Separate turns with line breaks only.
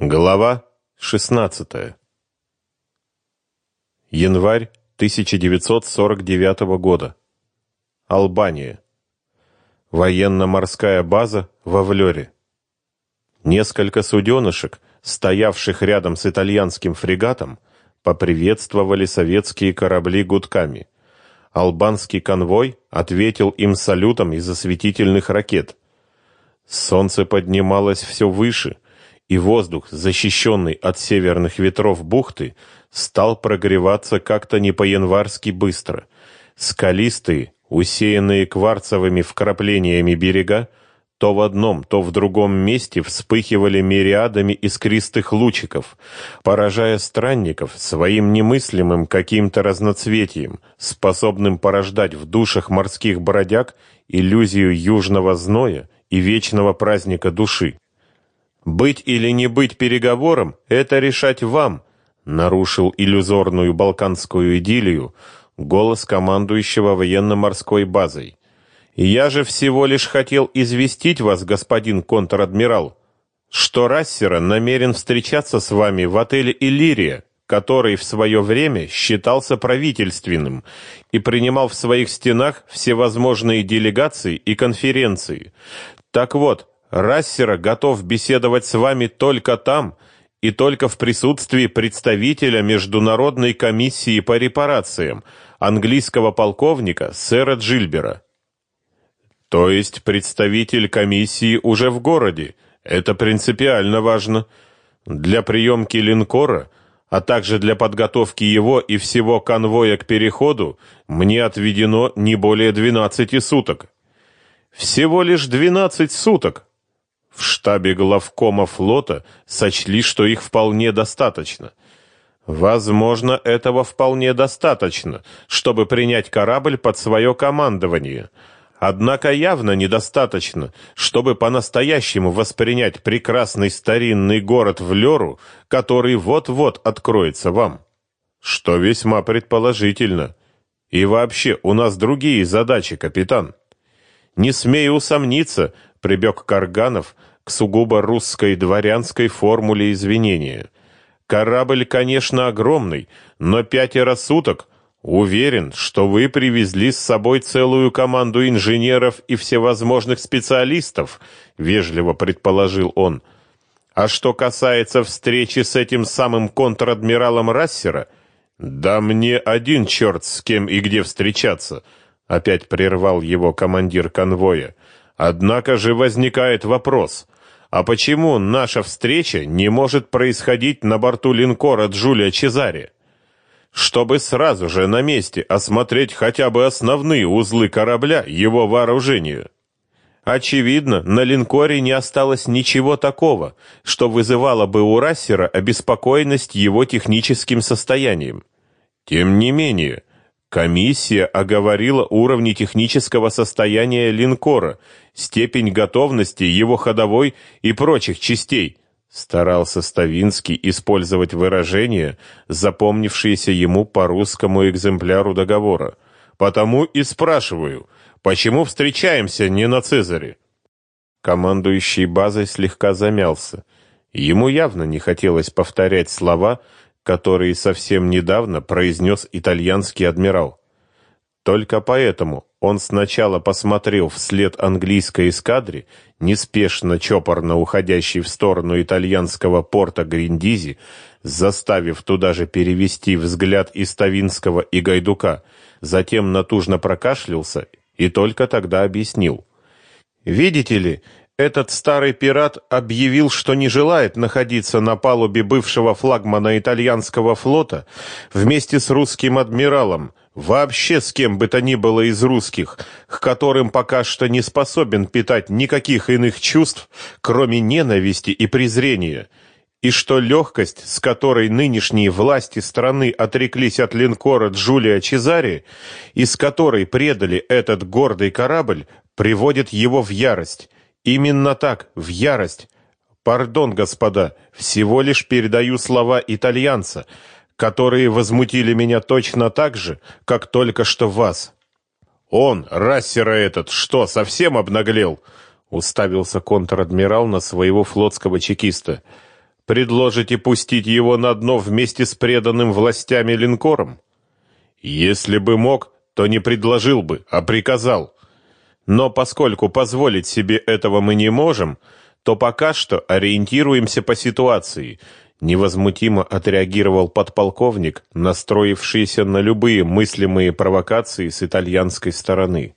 Глава 16. Январь 1949 года. Албания. Военно-морская база во Влёре. Несколько суденышек, стоявших рядом с итальянским фрегатом, поприветствовали советские корабли гудками. Албанский конвой ответил им салютом из осветительных ракет. Солнце поднималось все выше – и воздух, защищенный от северных ветров бухты, стал прогреваться как-то не по-январски быстро. Скалистые, усеянные кварцевыми вкраплениями берега, то в одном, то в другом месте вспыхивали мириадами искристых лучиков, поражая странников своим немыслимым каким-то разноцветием, способным порождать в душах морских бродяг иллюзию южного зноя и вечного праздника души. Быть или не быть переговором это решать вам, нарушил иллюзорную балканскую идиллию голос командующего военно-морской базой. Я же всего лишь хотел известить вас, господин контр-адмирал, что Рассера намерен встречаться с вами в отеле Иллирия, который в свое время считался правительственным и принимал в своих стенах всевозможные делегации и конференции. Так вот, Рассера готов беседовать с вами только там и только в присутствии представителя Международной комиссии по репарациям, английского полковника сэра Джильбера. То есть представитель комиссии уже в городе. Это принципиально важно. Для приемки линкора, а также для подготовки его и всего конвоя к переходу, мне отведено не более 12 суток. Всего лишь 12 суток. В штабе главкома флота сочли, что их вполне достаточно. Возможно, этого вполне достаточно, чтобы принять корабль под свое командование. Однако явно недостаточно, чтобы по-настоящему воспринять прекрасный старинный город в Леру, который вот-вот откроется вам. Что весьма предположительно. И вообще, у нас другие задачи, капитан. Не смею усомниться, прибег Карганов к сугубо русской дворянской формуле извинения. Корабль, конечно, огромный, но пятеро суток. Уверен, что вы привезли с собой целую команду инженеров и всевозможных специалистов, вежливо предположил он. А что касается встречи с этим самым контр-адмиралом Рассера, да мне один черт с кем и где встречаться, опять прервал его командир конвоя. Однако же возникает вопрос: а почему наша встреча не может происходить на борту линкора Джулия Чезаре? Чтобы сразу же на месте осмотреть хотя бы основные узлы корабля, его вооружения. Очевидно, на линкоре не осталось ничего такого, что вызывало бы у Рассера обеспокоенность его техническим состоянием. Тем не менее, Комиссия оговорила уровни технического состояния линкора, степень готовности его ходовой и прочих частей. Старался Ставинский использовать выражения, запомнившиеся ему по русскому экземпляру договора. Потому и спрашиваю, почему встречаемся не на Цезаре? Командующий базой слегка замялся. Ему явно не хотелось повторять слова, которые совсем недавно произнес итальянский адмирал. Только поэтому он сначала посмотрел вслед английской эскадре, неспешно чопорно уходящей в сторону итальянского порта Гриндизи, заставив туда же перевести взгляд и Ставинского, и Гайдука, затем натужно прокашлялся и только тогда объяснил. «Видите ли, этот старый пират объявил, что не желает находиться на палубе бывшего флагмана итальянского флота вместе с русским адмиралом, вообще с кем бы то ни было из русских, к которым пока что не способен питать никаких иных чувств, кроме ненависти и презрения, и что легкость, с которой нынешние власти страны отреклись от линкора Джулия Чезари, и с которой предали этот гордый корабль, приводит его в ярость Именно так, в ярость. Пардон, господа, всего лишь передаю слова итальянца, которые возмутили меня точно так же, как только что вас. Он, рассера этот, что, совсем обнаглел? Уставился контр-адмирал на своего флотского чекиста. Предложите пустить его на дно вместе с преданным властями линкором? Если бы мог, то не предложил бы, а приказал. Но поскольку позволить себе этого мы не можем, то пока что ориентируемся по ситуации, невозмутимо отреагировал подполковник, настроившийся на любые мыслимые провокации с итальянской стороны.